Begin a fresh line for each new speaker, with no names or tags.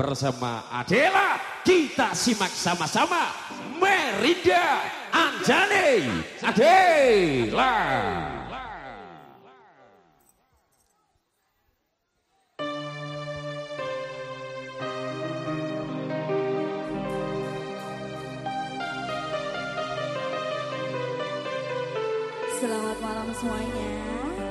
bersama Adela kita simak sama-sama. Merida Anjani Adela.
Selamat malam semuanya.